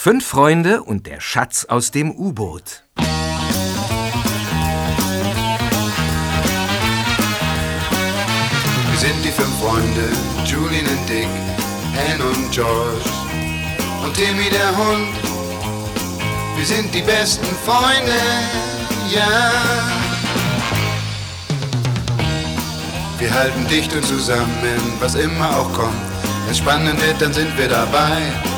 Fünf Freunde und der Schatz aus dem U-Boot. Wir sind die fünf Freunde, Julian und Dick, Anne und George und Timmy der Hund. Wir sind die besten Freunde, ja. Wir halten dicht und zusammen, was immer auch kommt. Wenn es spannend wird, dann sind wir dabei.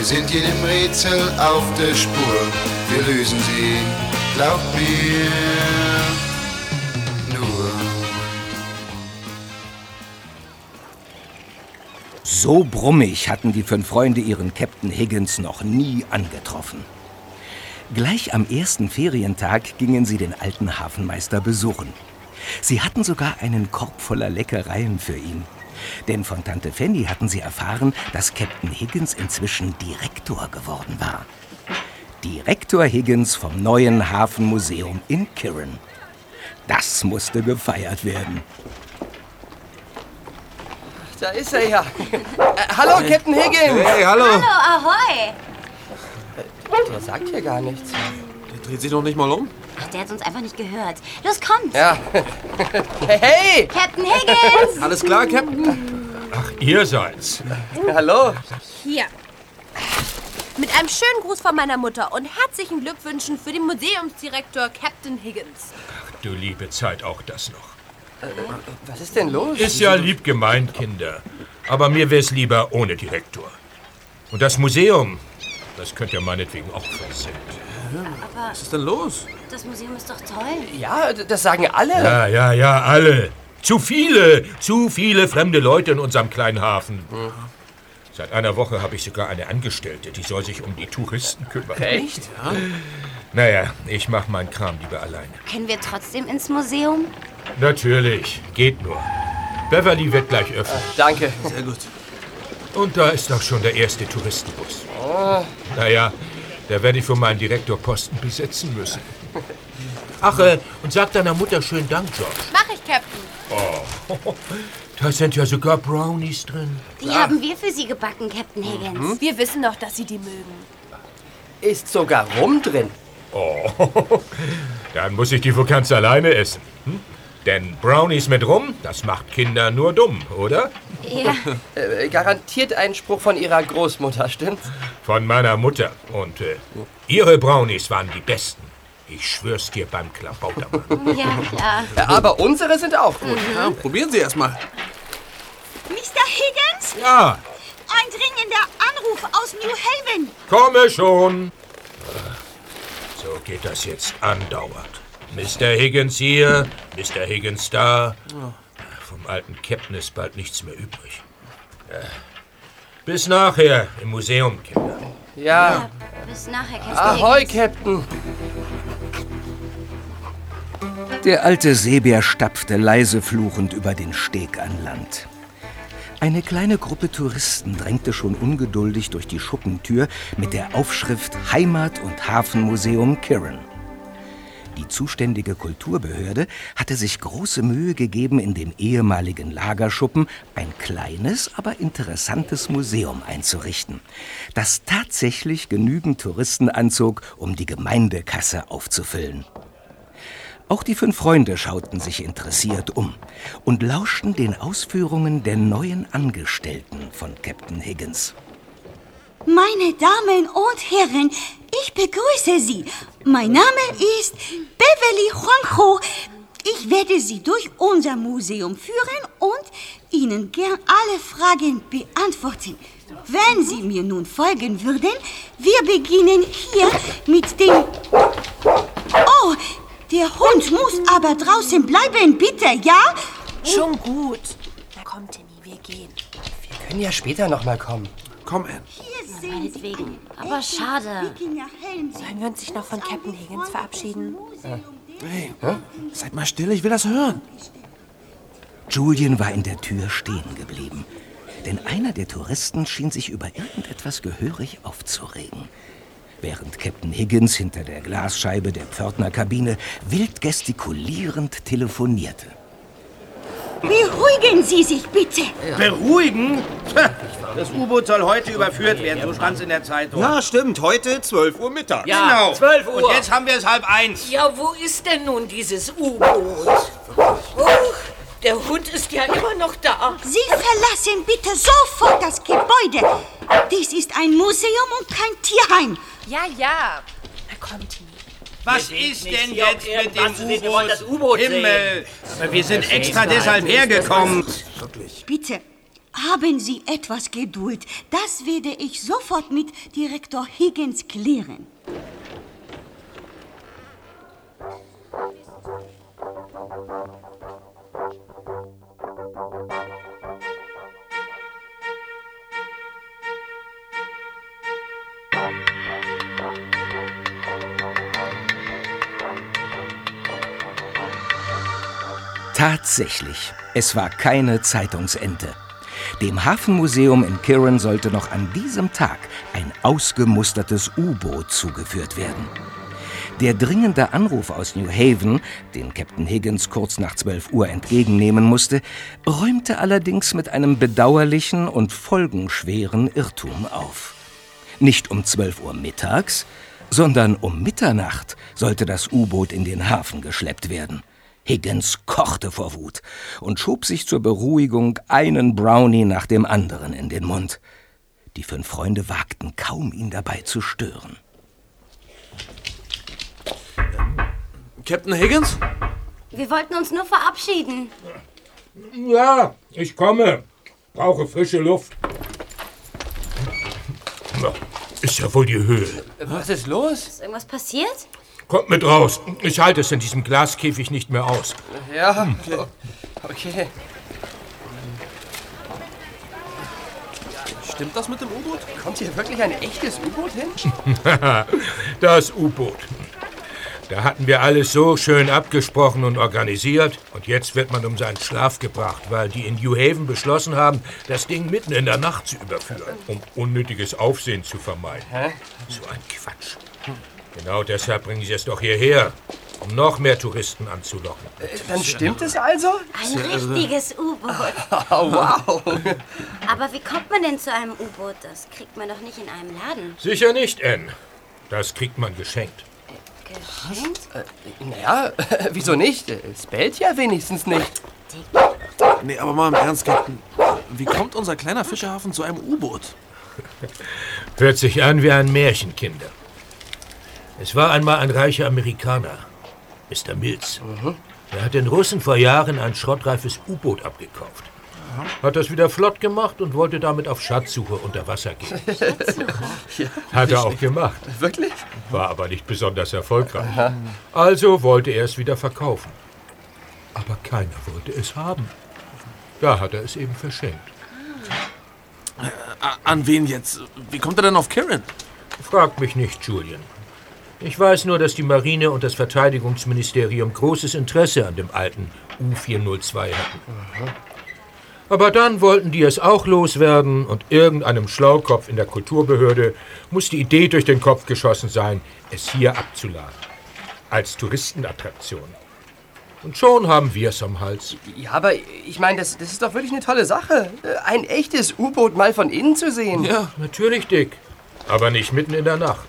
Wir sind jedem Rätsel auf der Spur, wir lösen sie, glaubt mir, nur. So brummig hatten die fünf Freunde ihren Captain Higgins noch nie angetroffen. Gleich am ersten Ferientag gingen sie den alten Hafenmeister besuchen. Sie hatten sogar einen Korb voller Leckereien für ihn. Denn von Tante Fanny hatten sie erfahren, dass Captain Higgins inzwischen Direktor geworden war. Direktor Higgins vom neuen Hafenmuseum in Kirin. Das musste gefeiert werden. Da ist er ja. Äh, hallo, Captain Higgins. Hey, hallo. Hallo, ahoi! Der sagt hier gar nichts. Der dreht sich noch nicht mal um. Ach, der hat uns einfach nicht gehört. Los, kommt! Ja. Hey, Captain Higgins! Alles klar, Captain? Ach, ihr seid's. hallo. Hier. Mit einem schönen Gruß von meiner Mutter und herzlichen Glückwünschen für den Museumsdirektor Captain Higgins. Du liebe Zeit, auch das noch. Was ist denn los? Ist ja lieb gemeint, Kinder. Aber mir wär's lieber ohne Direktor. Und das Museum, das könnt ihr meinetwegen auch versenden. Was ist denn los? Das Museum ist doch toll. Ja, d- das sagen alle. Ja, ja, ja, alle. Zu viele, zu viele fremde Leute in unserem kleinen Hafen. Seit einer Woche habe ich sogar eine Angestellte, die soll sich um die Touristen kümmern. Echt? Naja, ich mach meinen Kram lieber alleine. Können wir trotzdem ins Museum? Natürlich, geht nur. Beverly wird gleich öffnen. Danke. Sehr gut. Und da ist doch schon der erste Touristenbus. Naja, da werde ich für meinen Direktorposten besetzen müssen. Ach, äh, und sag deiner Mutter schönen Dank, George. Mach ich, Captain. Oh, da sind ja sogar Brownies drin. Die haben wir für Sie gebacken, Captain Higgins. Wir wissen doch, dass Sie die mögen. Ist sogar Rum drin. Oh, dann muss ich die wohl ganz alleine essen. Hm? Denn Brownies mit Rum, das macht Kinder nur dumm, oder? Ja, Äh, garantiert ein Spruch von Ihrer Großmutter, stimmt's? Von meiner Mutter. Und äh, ihre Brownies waren die besten. Ich schwör's dir beim Klabautermann. ja, klar. Aber unsere sind auch gut. Ja, probieren Sie erst mal. Mr. Higgins, Ja, ein dringender Anruf aus New Haven. komme schon. So geht das jetzt andauernd. Mr. Higgins hier, Mr. Higgins da. Vom alten Captain ist bald nichts mehr übrig. Äh, Bis nachher im Museum, Kinder. Ja. Bis nachher, Captain Ahoi. Captain. Der alte Seebär stapfte leise fluchend über den Steg an Land. Eine kleine Gruppe Touristen drängte schon ungeduldig durch die Schuppentür mit der Aufschrift Heimat- und Hafenmuseum Kirin. Die zuständige Kulturbehörde hatte sich große Mühe gegeben, in dem ehemaligen Lagerschuppen ein kleines, aber interessantes Museum einzurichten, das tatsächlich genügend Touristen anzog, um die Gemeindekasse aufzufüllen. Auch die fünf Freunde schauten sich interessiert um und lauschten den Ausführungen der neuen Angestellten von Captain Higgins. Meine Damen und Herren, ich begrüße Sie. Mein Name ist Beverly Juanjo. Ich werde Sie durch unser Museum führen und Ihnen gern alle Fragen beantworten. Wenn Sie mir nun folgen würden, wir beginnen hier mit dem... Oh, der Hund muss aber draußen bleiben, bitte, ja? Schon gut. Na komm, Timmy, wir gehen. Wir können ja später noch mal kommen. Komm, Ann. Hier Meinetwegen. Aber schade. Sollen wir uns nicht noch von Captain Higgins verabschieden? Hey, seid mal still, ich will das hören. Julian war in der Tür stehen geblieben. Denn einer der Touristen schien sich über irgendetwas gehörig aufzuregen. Während Captain Higgins hinter der Glasscheibe der Pförtnerkabine wild gestikulierend telefonierte. Beruhigen Sie sich bitte. Beruhigen? Das U-Boot soll heute überführt werden, so stand es in der Zeitung. Ja, stimmt. Heute 12 Uhr Mittag. genau. 12 Uhr. Und jetzt haben wir es halb eins. Ja, wo ist denn nun dieses U-Boot? Oh, der Hund ist ja immer noch da. Sie verlassen bitte sofort das Gebäude. Dies ist ein Museum und kein Tierheim. Ja, ja. Na komm, Timmy. Was ist nicht denn hier, jetzt mit dem sehen. Wir wollen das U-Boot? Himmel! Wir sind extra deshalb hergekommen. Bitte, haben Sie etwas Geduld. Das werde ich sofort mit Direktor Higgins klären. Tatsächlich, es war keine Zeitungsente. Dem Hafenmuseum in Kirin sollte noch an diesem Tag ein ausgemustertes U-Boot zugeführt werden. Der dringende Anruf aus New Haven, den Captain Higgins kurz nach 12 Uhr entgegennehmen musste, räumte allerdings mit einem bedauerlichen und folgenschweren Irrtum auf. Nicht um 12 Uhr mittags, sondern um Mitternacht sollte das U-Boot in den Hafen geschleppt werden. Higgins kochte vor Wut und schob sich zur Beruhigung einen Brownie nach dem anderen in den Mund. Die fünf Freunde wagten kaum, ihn dabei zu stören. Captain Higgins? Wir wollten uns nur verabschieden. Ja, ich komme. Brauche frische Luft. Ist ja wohl die Höhe. Was ist los? Ist irgendwas passiert? Kommt mit raus. Ich halte es in diesem Glaskäfig nicht mehr aus. Ja, okay. okay. Stimmt das mit dem U-Boot? Kommt hier wirklich ein echtes U-Boot hin? das U-Boot. Da hatten wir alles so schön abgesprochen und organisiert. Und jetzt wird man um seinen Schlaf gebracht, weil die in New Haven beschlossen haben, das Ding mitten in der Nacht zu überführen, um unnötiges Aufsehen zu vermeiden. Hä? So ein Quatsch. Genau deshalb bringen sie es doch hierher, um noch mehr Touristen anzulocken. Dann stimmt es also? Ein richtiges U-Boot. Oh, wow. Aber wie kommt man denn zu einem U-Boot? Das kriegt man doch nicht in einem Laden. Sicher nicht, Ann. Das kriegt man geschenkt. Geschenkt? Naja, wieso nicht? Es bellt ja wenigstens nicht. Nee, aber mal im Ernst, Captain. Wie kommt unser kleiner Fischerhafen zu einem U-Boot? Hört sich an wie ein Märchen, Kinder. Es war einmal ein reicher Amerikaner, Mr. Mills. Er hat den Russen vor Jahren ein schrottreifes U-Boot abgekauft. Hat das wieder flott gemacht und wollte damit auf Schatzsuche unter Wasser gehen. Hat er auch gemacht. Wirklich? War aber nicht besonders erfolgreich. Also wollte er es wieder verkaufen. Aber keiner wollte es haben. Da hat er es eben verschenkt. A- An wen jetzt? Wie kommt er denn auf Kirin? Fragt mich nicht, Julian. Ich weiß nur, dass die Marine und das Verteidigungsministerium großes Interesse an dem alten U-402 hatten. Aber dann wollten die es auch loswerden und irgendeinem Schlaukopf in der Kulturbehörde muss die Idee durch den Kopf geschossen sein, es hier abzuladen. Als Touristenattraktion. Und schon haben wir es am Hals. Ja, aber ich meine, das, das ist doch wirklich eine tolle Sache. Äh, Ein echtes U-Boot mal von innen zu sehen. Ja, natürlich, Dick. Aber nicht mitten in der Nacht.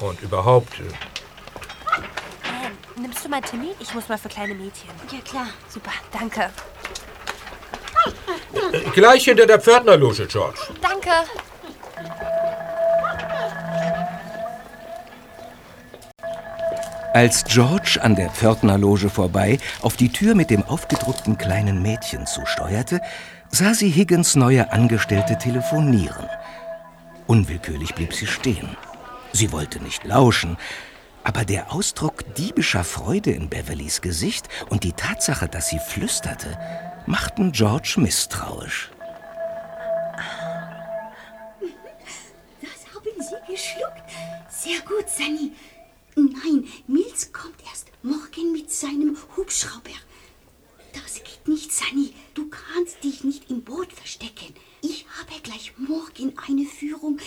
Und überhaupt, äh, Ähm, nimmst du mal Timmy? Ich muss mal für kleine Mädchen. Ja, klar. Super, danke. äh, gleich hinter der Pförtnerloge, George. Danke. Als George an der Pförtnerloge vorbei auf die Tür mit dem aufgedruckten kleinen Mädchen zusteuerte, sah sie Higgins neue Angestellte telefonieren. Unwillkürlich blieb sie stehen. Sie wollte nicht lauschen, aber der Ausdruck diebischer Freude in Beverlys Gesicht und die Tatsache, dass sie flüsterte, machten George misstrauisch. Gott, Sunny. Nein, Mills kommt erst morgen mit seinem Hubschrauber. Das geht nicht, Sunny. Du kannst dich nicht im Boot verstecken. Ich habe gleich morgen eine Führung.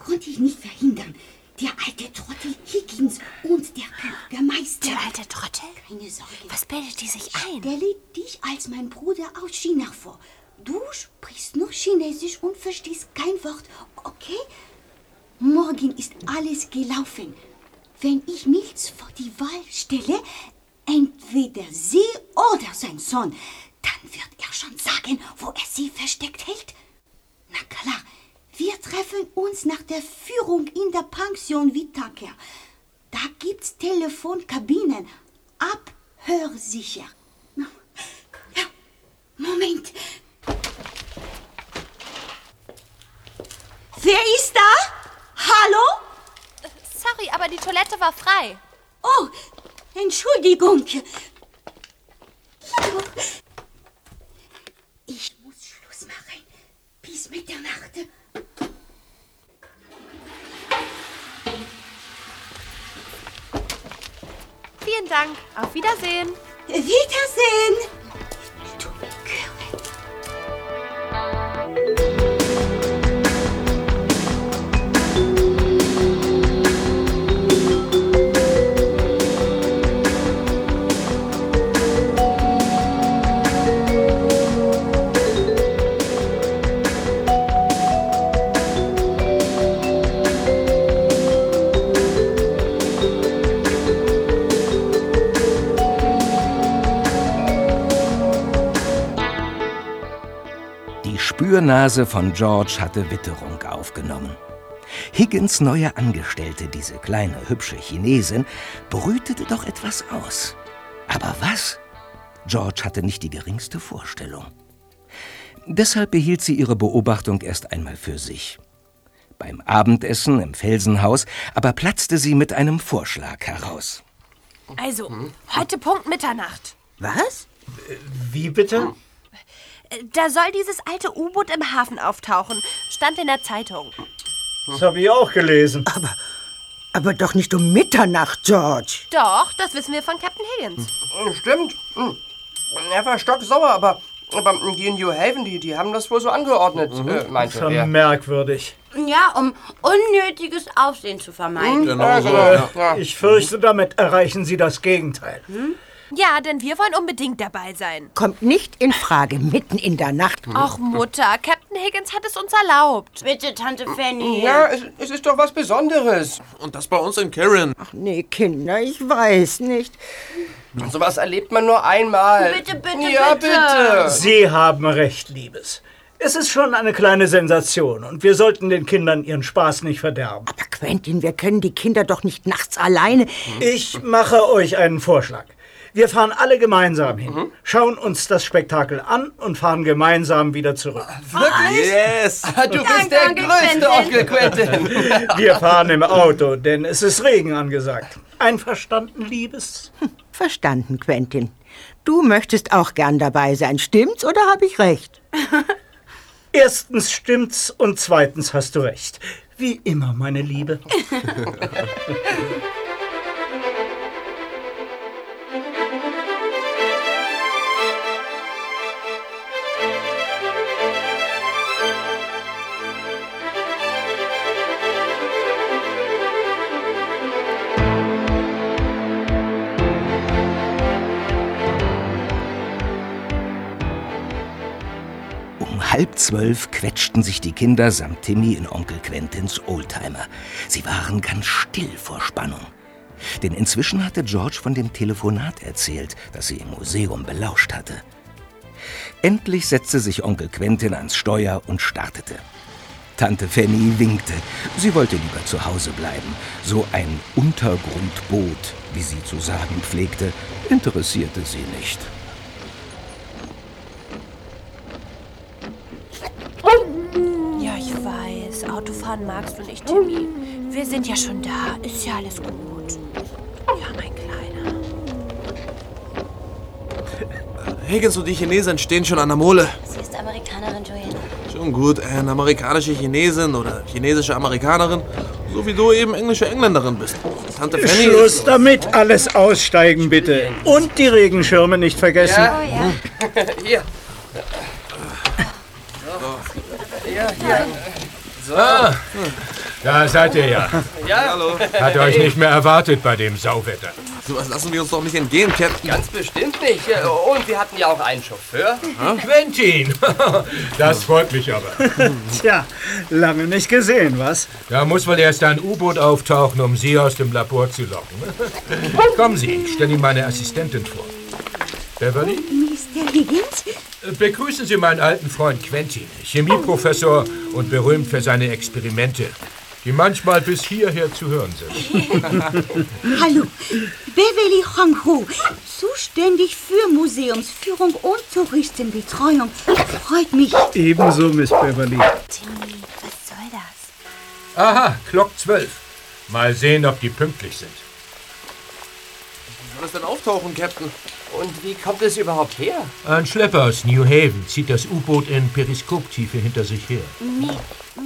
Konnte ich nicht verhindern. Der alte Trottel Higgins und der Bürgermeister. Der alte Trottel? Keine Sorge. Was bildet die sich ein? Stelle dich als mein Bruder aus China vor. Du sprichst nur Chinesisch und verstehst kein Wort, okay? Morgen ist alles gelaufen. Wenn ich Mills vor die Wahl stelle, entweder sie oder sein Sohn, dann wird er schon sagen, wo er sie versteckt hält. Na klar, wir treffen uns nach der Führung in der Pension Whittaker. Da gibt's Telefonkabinen, abhörsicher. Ja, Moment. Wer ist da? Hallo? Sorry, aber die Toilette war frei. Oh, Entschuldigung. Ich muss Schluss machen. Bis Mitternacht. Vielen Dank. Auf Wiedersehen. Wiedersehen. Die Spürnase von George hatte Witterung aufgenommen. Higgins neue Angestellte, diese kleine, hübsche Chinesin, brütete doch etwas aus. Aber was? George hatte nicht die geringste Vorstellung. Deshalb behielt sie ihre Beobachtung erst einmal für sich. Beim Abendessen im Felsenhaus aber platzte sie mit einem Vorschlag heraus. Also, heute Punkt Mitternacht. Was? Wie bitte? Da soll dieses alte U-Boot im Hafen auftauchen. Stand in der Zeitung. Das habe ich auch gelesen. Aber, aber doch nicht um Mitternacht, George. Doch, das wissen wir von Captain Higgins. Stimmt. Hm. Er war stocksauer, aber, aber die in New Haven, die, die haben das wohl so angeordnet, äh, meinte Das ist er. merkwürdig. Ja, um unnötiges Aufsehen zu vermeiden. Genau so, ja. Ich fürchte, damit erreichen Sie das Gegenteil. Ja, denn wir wollen unbedingt dabei sein. Kommt nicht in Frage, mitten in der Nacht. Ach, Mutter, Captain Higgins hat es uns erlaubt. Bitte, Tante Fanny. Ja, es, es ist doch was Besonderes. Und das bei uns in Karen. Ach nee, Kinder, ich weiß nicht. Und sowas erlebt man nur einmal. Bitte, bitte, Ja, bitte. bitte. Sie haben recht, Liebes. Es ist schon eine kleine Sensation und wir sollten den Kindern ihren Spaß nicht verderben. Aber Quentin, wir können die Kinder doch nicht nachts alleine. Ich mache euch einen Vorschlag. Wir fahren alle gemeinsam hin, schauen uns das Spektakel an und fahren gemeinsam wieder zurück. Wirklich? Yes! Du bist der größte Onkel. Quentin. Wir fahren im Auto, denn es ist Regen angesagt. Einverstanden, Liebes? Verstanden, Quentin. Du möchtest auch gern dabei sein, stimmt's oder habe ich recht? Erstens stimmt's und zweitens hast du recht. Wie immer, meine Liebe. halb zwölf quetschten sich die Kinder samt Timmy in Onkel Quentins Oldtimer. Sie waren ganz still vor Spannung. Denn inzwischen hatte George von dem Telefonat erzählt, das sie im Museum belauscht hatte. Endlich setzte sich Onkel Quentin ans Steuer und startete. Tante Fanny winkte. Sie wollte lieber zu Hause bleiben. So ein Untergrundboot, wie sie zu sagen pflegte, interessierte sie nicht. Ja, ich weiß. Autofahren magst du nicht, Timmy. Wir sind ja schon da. Ist ja alles gut. Ja, mein Kleiner. Higgins und die Chinesin stehen schon an der Mole. Sie ist Amerikanerin, Joanne. Schon gut, eine amerikanische Chinesin oder chinesische Amerikanerin. So wie du eben englische Engländerin bist. Tante Fanny Schluss damit, alles aussteigen bitte. Und die Regenschirme nicht vergessen. Ja, Hier. Ja, hier. So. Ah, da seid ihr ja. Ja. Hallo. Hat euch nicht mehr erwartet bei dem Sauwetter. Sowas lassen wir uns doch nicht entgehen, Captain. Ganz bestimmt nicht. Und wir hatten ja auch einen Chauffeur. Quentin! Das freut mich aber. Tja, lange nicht gesehen, was? Da muss wohl erst ein U-Boot auftauchen, um Sie aus dem Labor zu locken. Kommen Sie, ich stelle Ihnen meine Assistentin vor. Beverly, Mr. Higgins? Begrüßen Sie meinen alten Freund Quentin, Chemieprofessor und berühmt für seine Experimente, die manchmal bis hierher zu hören sind. Hallo, Beverly Hong-ho, zuständig für Museumsführung und Touristenbetreuung. Freut mich. Ebenso, Miss Beverly. Timmy, was soll das? Aha, Glock 12. Mal sehen, ob die pünktlich sind. Wie soll es denn auftauchen, Captain? Und wie kommt es überhaupt her? Ein Schlepper aus New Haven zieht das U-Boot in Periskoptiefe hinter sich her. Mi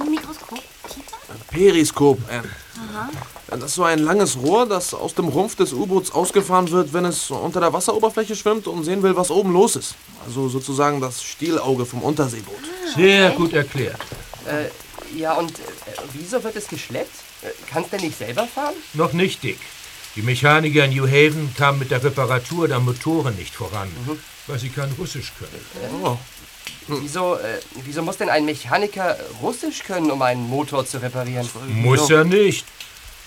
Mikroskop? Tiefer? Periskop, Anne. Aha. Das ist so ein langes Rohr, das aus dem Rumpf des U-Boots ausgefahren wird, wenn es unter der Wasseroberfläche schwimmt und sehen will, was oben los ist. Also sozusagen das Stielauge vom Unterseeboot. Sehr gut erklärt. Äh, ja, und äh, wieso wird es geschleppt? Äh, Kannst du nicht selber fahren? Noch nicht, Dick. Die Mechaniker in New Haven kamen mit der Reparatur der Motoren nicht voran, weil sie kein Russisch können. Oh. Wieso, äh, wieso muss denn ein Mechaniker Russisch können, um einen Motor zu reparieren? Muss er nicht.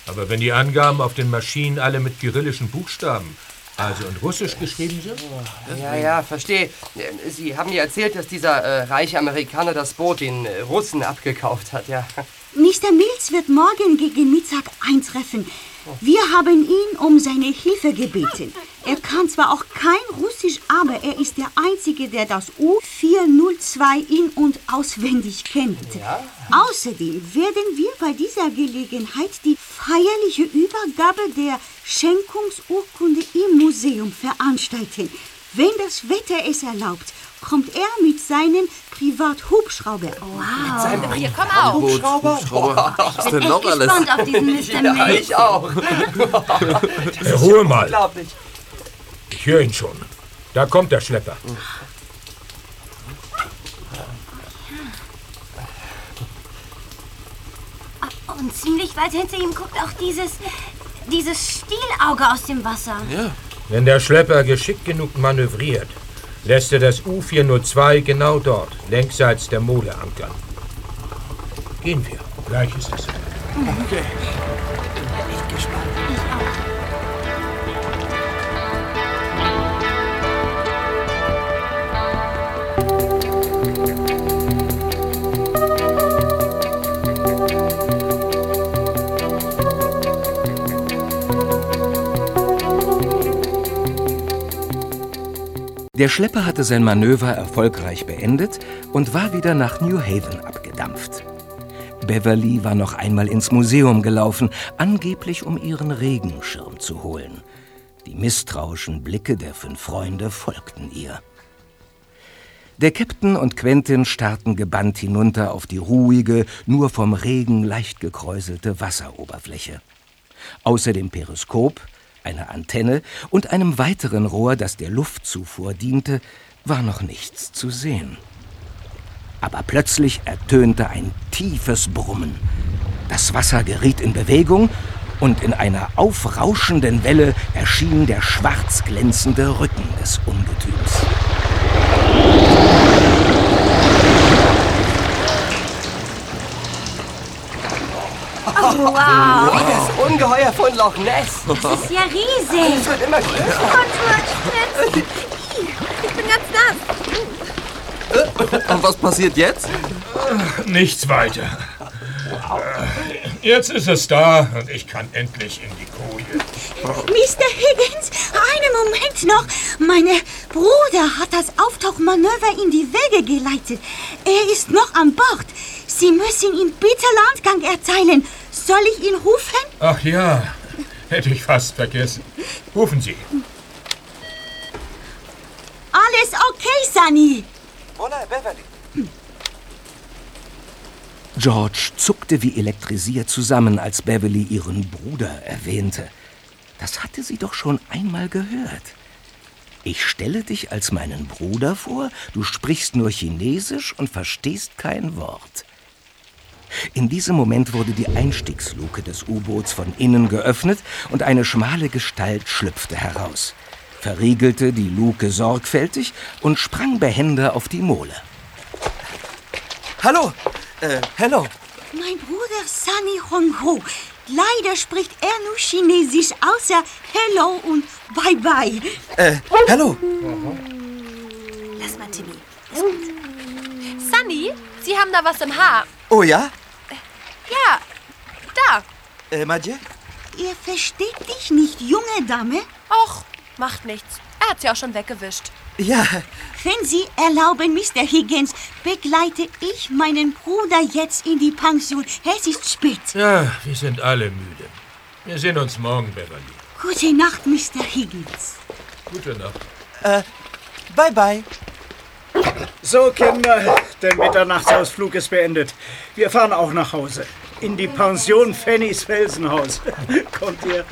Aber wenn die Angaben auf den Maschinen alle mit kyrillischen Buchstaben, also in Russisch geschrieben sind? Ja, ja, verstehe. Äh, Sie haben mir erzählt, dass dieser äh, reiche Amerikaner das Boot den äh, Russen abgekauft hat, ja. Mr. Mills wird morgen gegen Mittag eintreffen. Wir haben ihn um seine Hilfe gebeten. Er kann zwar auch kein Russisch, aber er ist der Einzige, der das U402 in- und auswendig kennt. Außerdem werden wir bei dieser Gelegenheit die feierliche Übergabe der Schenkungsurkunde im Museum veranstalten. Wenn das Wetter es erlaubt, kommt er mit seinem Privathubschrauber. Wow. seinem Hier, komm auf. Hubschrauber? Hubschrauber. Was ist bin noch echt alles? gespannt auf diesen Mr. Ja, ich auch. Äh, Ruhe mal. Unglaublich. Ich höre ihn schon. Da kommt der Schlepper. Und ziemlich weit hinter ihm guckt auch dieses, dieses Stielauge aus dem Wasser. Ja. Wenn der Schlepper geschickt genug manövriert, lässt er das U402 genau dort, längsseits der Mole ankern. Gehen wir. Gleich ist es. Okay. Echt gespannt. Der Schlepper hatte sein Manöver erfolgreich beendet und war wieder nach New Haven abgedampft. Beverly war noch einmal ins Museum gelaufen, angeblich um ihren Regenschirm zu holen. Die misstrauischen Blicke der fünf Freunde folgten ihr. Der Captain und Quentin starrten gebannt hinunter auf die ruhige, nur vom Regen leicht gekräuselte Wasseroberfläche. Außer dem Periskop, einer Antenne und einem weiteren Rohr, das der Luftzufuhr diente, war noch nichts zu sehen. Aber plötzlich ertönte ein tiefes Brummen. Das Wasser geriet in Bewegung und in einer aufrauschenden Welle erschien der schwarz glänzende Rücken des Ungetüms. Oh, wow. Wie das Ungeheuer von Loch Ness. Das ist ja riesig. Es wird immer größer. Ich bin ganz nass. Und was passiert jetzt? Nichts weiter. Jetzt ist es da und ich kann endlich in die Koje. Mr. Higgins, einen Moment noch. Meine Bruder hat das Auftauchmanöver in die Wege geleitet. Er ist noch an Bord. Sie müssen ihm bitte Landgang erteilen. Soll ich ihn rufen? Ach ja, hätte ich fast vergessen. Rufen Sie. Alles okay, Sunny. Hola, Beverly. George zuckte wie elektrisiert zusammen, als Beverly ihren Bruder erwähnte. Das hatte sie doch schon einmal gehört. Ich stelle dich als meinen Bruder vor, du sprichst nur Chinesisch und verstehst kein Wort. In diesem Moment wurde die Einstiegsluke des U-Boots von innen geöffnet und eine schmale Gestalt schlüpfte heraus, verriegelte die Luke sorgfältig und sprang behende auf die Mole. Hallo, äh, hello. Mein Bruder Sunny Hongho. Leider spricht er nur Chinesisch außer Hello und Bye Bye. Äh, hallo. Lass mal, Timmy. Sunny, Sie haben da was im Haar. Oh ja? Ja, da. Äh, Madje? Er versteht dich nicht, junge Dame. Och, macht nichts. Er hat sie auch schon weggewischt. Ja. Wenn Sie erlauben, Mr. Higgins, begleite ich meinen Bruder jetzt in die Pension. Es ist spät. Ja, wir sind alle müde. Wir sehen uns morgen, Beverly. Gute Nacht, Mr. Higgins. Gute Nacht. Äh, bye bye. So, Kinder, der Mitternachtsausflug ist beendet. Wir fahren auch nach Hause. In die Pension Fannys Felsenhaus. Kommt ihr?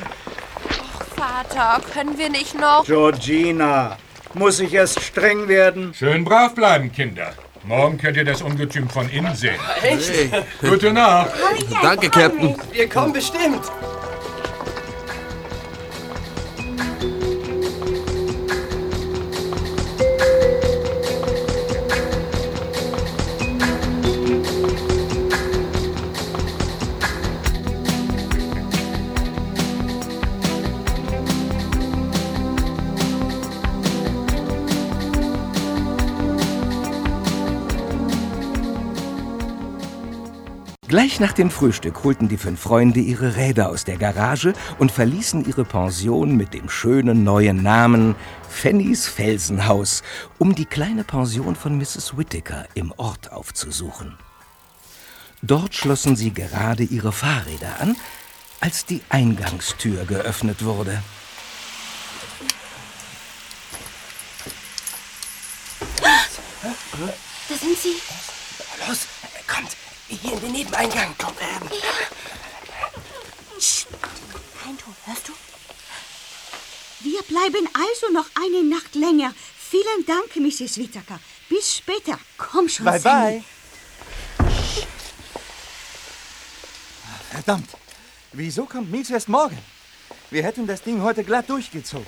Vater, können wir nicht noch? Georgina, muss ich erst streng werden? Schön brav bleiben, Kinder. Morgen könnt ihr das Ungetüm von innen sehen. Echt? Hey. Gute Nacht. Danke, Captain. Wir kommen bestimmt. Nach dem Frühstück holten die fünf Freunde ihre Räder aus der Garage und verließen ihre Pension mit dem schönen neuen Namen Fannys Felsenhaus, um die kleine Pension von Mrs. Whittaker im Ort aufzusuchen. Dort schlossen sie gerade ihre Fahrräder an, als die Eingangstür geöffnet wurde. Da sind sie. Los, kommt. Hier in den Nebeneingang. Komm, ähm. Kein Ton, hörst du? Wir bleiben also noch eine Nacht länger. Vielen Dank, Mrs. Whittaker. Bis später. Komm schon, Bye Sammy. bye. Verdammt. Wieso kommt Mies erst morgen? Wir hätten das Ding heute glatt durchgezogen.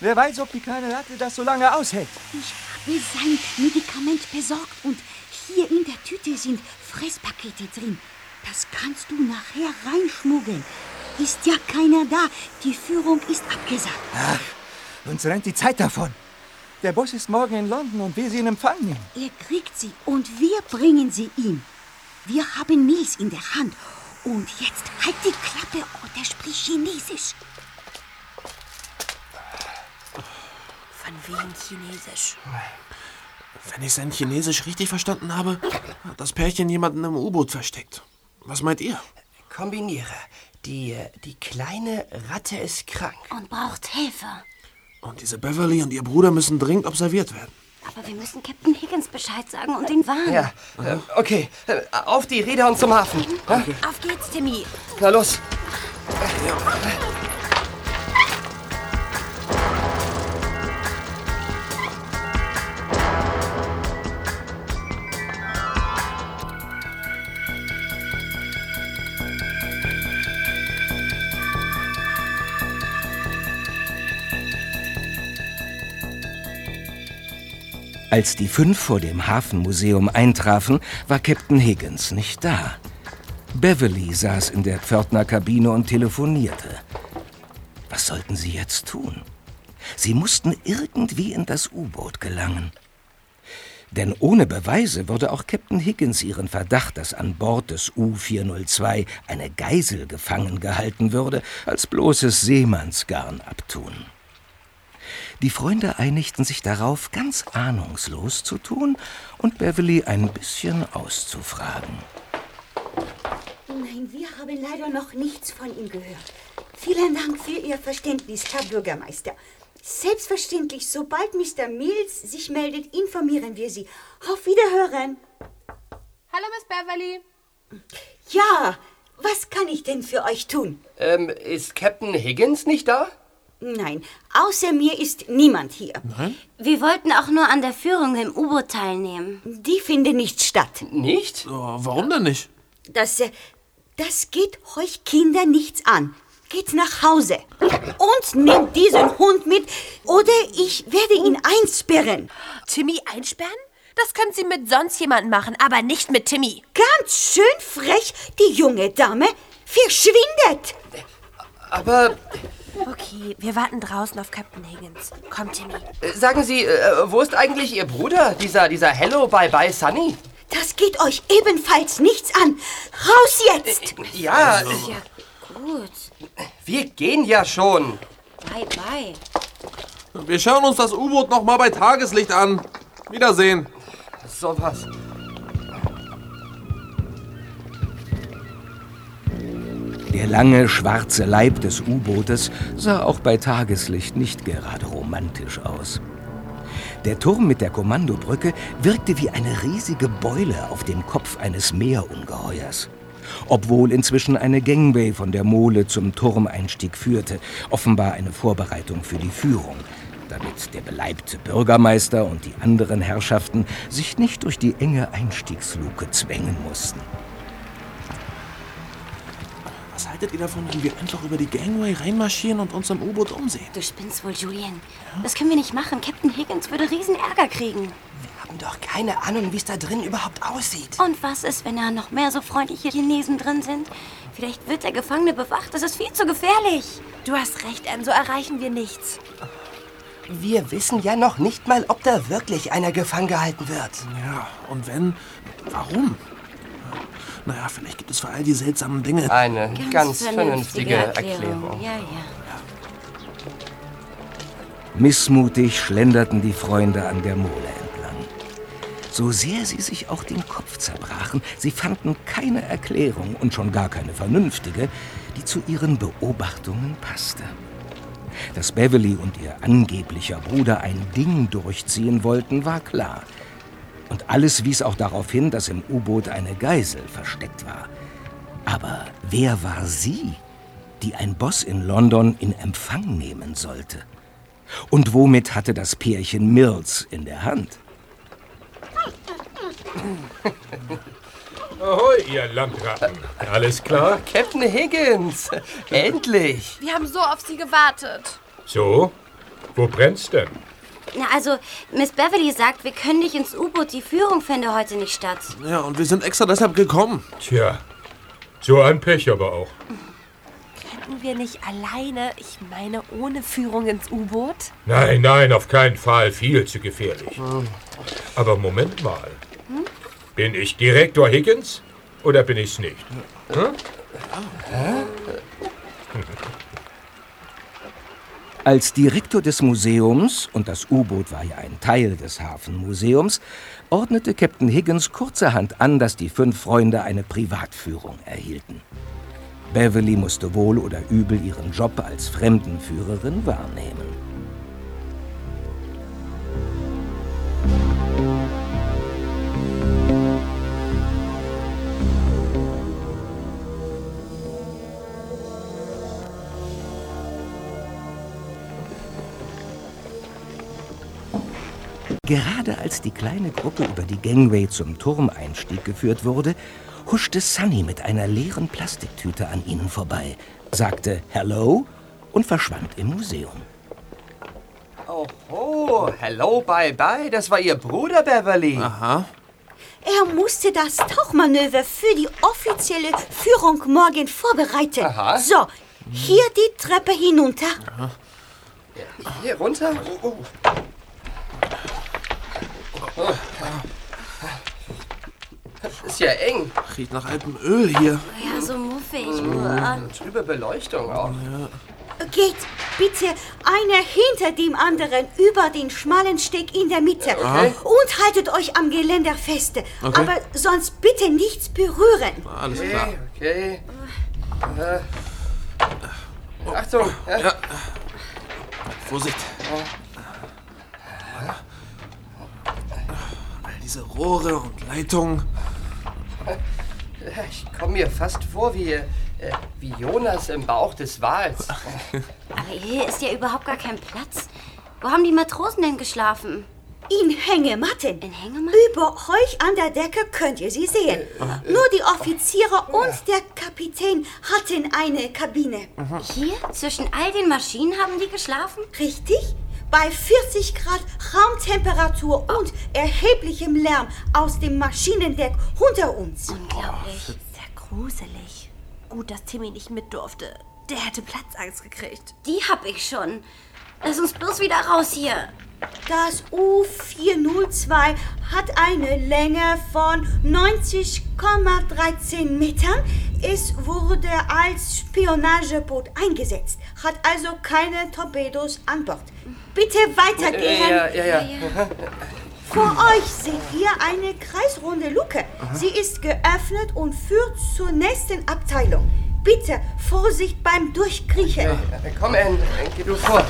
Wer weiß, ob die kleine Latte das so lange aushält. Ich habe sein Medikament besorgt und hier in der Tüte sind Fresspakete drin. Das kannst du nachher reinschmuggeln. Ist ja keiner da. Die Führung ist abgesagt. Ach, uns rennt die Zeit davon. Der Boss ist morgen in London und will sie in Empfang nehmen. Er kriegt sie und wir bringen sie ihm. Wir haben Nils in der Hand. Und jetzt halt die Klappe und er spricht Chinesisch. Von wem Chinesisch? Wenn ich sein Chinesisch richtig verstanden habe, hat das Pärchen jemanden im U-Boot versteckt. Was meint ihr? Kombiniere. Die, äh, die kleine Ratte ist krank. Und braucht Hilfe. Und diese Beverly und ihr Bruder müssen dringend observiert werden. Aber wir müssen Captain Higgins Bescheid sagen und ihn warnen. Ja, äh, okay. Äh, Auf die Räder und zum Hafen. Ja? Auf geht's, Timmy. Na los. Als die fünf vor dem Hafenmuseum eintrafen, war Captain Higgins nicht da. Beverly saß in der Pförtnerkabine und telefonierte. Was sollten sie jetzt tun? Sie mussten irgendwie in das U-Boot gelangen. Denn ohne Beweise würde auch Captain Higgins ihren Verdacht, dass an Bord des U-402 eine Geisel gefangen gehalten würde, als bloßes Seemannsgarn abtun. Die Freunde einigten sich darauf, ganz ahnungslos zu tun und Beverly ein bisschen auszufragen. Nein, wir haben leider noch nichts von ihm gehört. Vielen Dank für Ihr Verständnis, Herr Bürgermeister. Selbstverständlich, sobald Mr. Mills sich meldet, informieren wir Sie. Auf Wiederhören. Hallo, Miss Beverly. Ja, was kann ich denn für euch tun? Ähm, ist Captain Higgins nicht da? Nein, außer mir ist niemand hier. Nein? Wir wollten auch nur an der Führung im U-Boot teilnehmen. Die findet nicht statt. Nicht? Oh, warum denn nicht? Das, äh, das geht euch Kinder nichts an. Geht nach Hause und nehmt diesen Hund mit oder ich werde ihn einsperren. Timmy einsperren? Das können Sie mit sonst jemandem machen, aber nicht mit Timmy. Ganz schön frech, die junge Dame verschwindet. Aber Okay, wir warten draußen auf Captain Higgins. Komm, Timmy. äh, sagen Sie, äh, wo ist eigentlich Ihr Bruder, dieser, dieser Hello Bye Bye Sunny? Das geht euch ebenfalls nichts an. Raus jetzt! Ja, Ja, gut. wir gehen ja schon. Bye, bye. Wir schauen uns das U-Boot noch mal bei Tageslicht an. Wiedersehen. So was. Der lange schwarze Leib des U-Bootes sah auch bei Tageslicht nicht gerade romantisch aus. Der Turm mit der Kommandobrücke wirkte wie eine riesige Beule auf dem Kopf eines Meerungeheuers. Obwohl inzwischen eine Gangway von der Mole zum Turmeinstieg führte, offenbar eine Vorbereitung für die Führung, damit der beleibte Bürgermeister und die anderen Herrschaften sich nicht durch die enge Einstiegsluke zwängen mussten. Was haltet ihr davon, wenn wir einfach über die Gangway reinmarschieren und uns im U-Boot umsehen? Du spinnst wohl, Julian. Das können wir nicht machen. Captain Higgins würde riesen Ärger kriegen. Haben doch keine Ahnung, wie es da drin überhaupt aussieht. Und was ist, wenn da noch mehr so freundliche Chinesen drin sind? Vielleicht wird der Gefangene bewacht. Das ist viel zu gefährlich. Du hast recht, Anne, so erreichen wir nichts. Wir wissen ja noch nicht mal, ob da wirklich einer gefangen gehalten wird. Ja, und wenn, warum? Naja, vielleicht gibt es für all die seltsamen Dinge. Eine ganz, vernünftige Erklärung. Ja, ja. Missmutig schlenderten die Freunde an der Mole entlang. So sehr sie sich auch den Kopf zerbrachen, sie fanden keine Erklärung und schon gar keine vernünftige, die zu ihren Beobachtungen passte. Dass Beverly und ihr angeblicher Bruder ein Ding durchziehen wollten, war klar. Und alles wies auch darauf hin, dass im U-Boot eine Geisel versteckt war. Aber wer war sie, die ein Boss in London in Empfang nehmen sollte? Und womit hatte das Pärchen Mills in der Hand? Ahoi, ihr Landratten. Alles klar? Captain Higgins! Endlich! Wir haben so auf Sie gewartet. So? Wo brennt's denn? Na, also, Miss Beverly sagt, wir können nicht ins U-Boot. Die Führung fände heute nicht statt. Ja, und wir sind extra deshalb gekommen. Tja, so ein Pech aber auch. Könnten wir nicht alleine, ich meine ohne Führung ins U-Boot? Nein, nein, auf keinen Fall. Viel zu gefährlich. Aber Moment mal. Bin ich Direktor Higgins oder bin ich's nicht? Hm? Als Direktor des Museums, und das U-Boot war ja ein Teil des Hafenmuseums, ordnete Captain Higgins kurzerhand an, dass die fünf Freunde eine Privatführung erhielten. Beverly musste wohl oder übel ihren Job als Fremdenführerin wahrnehmen. Gerade als die kleine Gruppe über die Gangway zum Turmeinstieg geführt wurde, huschte Sunny mit einer leeren Plastiktüte an ihnen vorbei, sagte Hello und verschwand im Museum. Oh, hello, bye bye. Das war Ihr Bruder, Beverly. Aha. Er musste das Tauchmanöver für die offizielle Führung morgen vorbereiten. Aha. So, hier die Treppe hinunter. Hier runter. Oh, oh. Das ist ja eng. Riecht nach altem Öl hier. Ja, so muffig. Und trübe Beleuchtung auch. Geht bitte einer hinter dem anderen über den schmalen Steg in der Mitte. Okay. Und haltet euch am Geländer feste. Okay. Aber sonst bitte nichts berühren. Alles klar. Okay, okay. Äh. Achtung. Ja. Vorsicht. All diese Rohre und Leitungen. Ich komme mir fast vor wie, äh, wie Jonas im Bauch des Wals. Aber hier ist ja überhaupt gar kein Platz. Wo haben die Matrosen denn geschlafen? In Hängematten. In Hängematten? Über euch an der Decke könnt ihr sie sehen. Nur die Offiziere und der Kapitän hatten eine Kabine. Hier? Zwischen all den Maschinen haben die geschlafen? Richtig? Bei 40 Grad Raumtemperatur und erheblichem Lärm aus dem Maschinendeck unter uns. Unglaublich. Sehr gruselig. Gut, dass Timmy nicht mit durfte. Der hätte Platzangst gekriegt. Die hab ich schon. Lass uns bloß wieder raus hier. Das U402 hat eine Länge von 90,13 Metern. Es wurde als Spionageboot eingesetzt, hat also keine Torpedos an Bord. Bitte weitergehen. Ja, ja, ja. Vor euch seht ihr eine kreisrunde Luke. Sie ist geöffnet und führt zur nächsten Abteilung. Bitte Vorsicht beim Durchkriechen. Äh, Komm, Ann, geh du vor.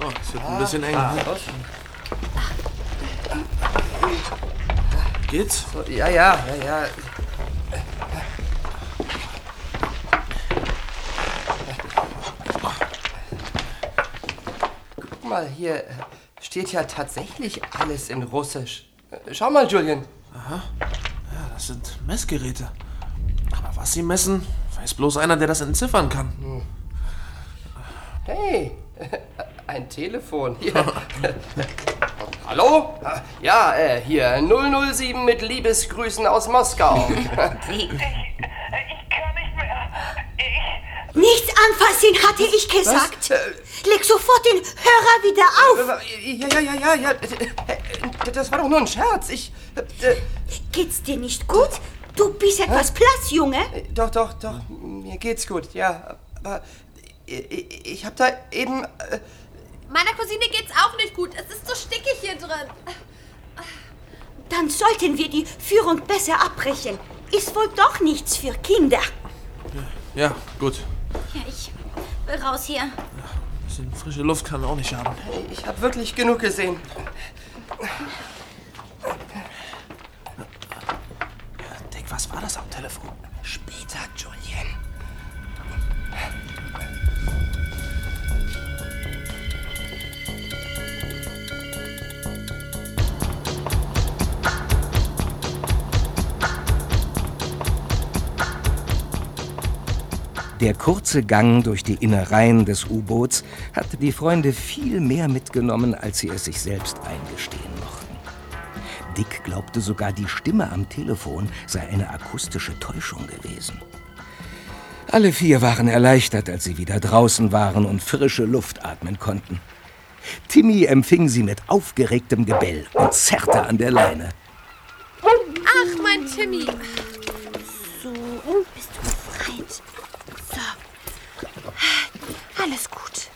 Oh, das wird ein bisschen eng. Ah. Geht's? So, ja, ja, ja, ja. Guck mal, hier steht ja tatsächlich alles in Russisch. Schau mal, Julian. Aha. Ja, das sind Messgeräte. Aber was sie messen, weiß bloß einer, der das entziffern kann. Hey, ein Telefon. Hier. Hallo? Ja, äh, hier 007 mit Liebesgrüßen aus Moskau. Nichts anfassen, hatte ich gesagt. Leg sofort den Hörer wieder auf. Ja, ja, ja, ja, ja. äh, Das war doch nur ein Scherz. Ich. äh, Geht's dir nicht gut? Du bist etwas blass, Junge. Doch, doch, doch. Mir geht's gut, ja. Aber ich, ich hab da eben. äh, Meiner Cousine geht's auch nicht gut. Es ist so stickig hier drin. Dann sollten wir die Führung besser abbrechen. Ist wohl doch nichts für Kinder. Ja, gut. Ja, ich will raus hier. Ein bisschen frische Luft kann auch nicht schaden. Ich hab wirklich genug gesehen. Was war das am Telefon? Später, Julian. Der kurze Gang durch die Innereien des U-Boots hatte die Freunde viel mehr mitgenommen, als sie es sich selbst eingestehen. Dick glaubte sogar, die Stimme am Telefon sei eine akustische Täuschung gewesen. Alle vier waren erleichtert, als sie wieder draußen waren und frische Luft atmen konnten. Timmy empfing sie mit aufgeregtem Gebell und zerrte an der Leine. Ach, mein Timmy. So, bist du befreit. So. Alles gut.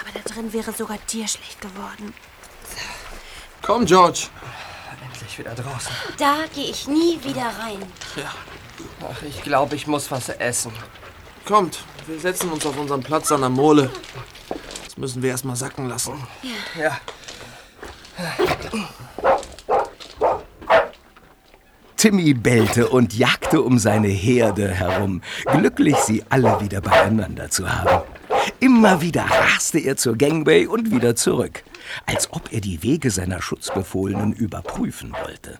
Aber da drin wäre sogar dir schlecht geworden. Komm, George. Endlich wieder draußen. Da gehe ich nie wieder rein. Ja. Ach, ich glaube, ich muss was essen. Kommt, wir setzen uns auf unseren Platz an der Mole. Das müssen wir erstmal sacken lassen. Ja. Timmy bellte und jagte um seine Herde herum, glücklich, sie alle wieder beieinander zu haben. Immer wieder raste er zur Gangway und wieder zurück, als ob er die Wege seiner Schutzbefohlenen überprüfen wollte.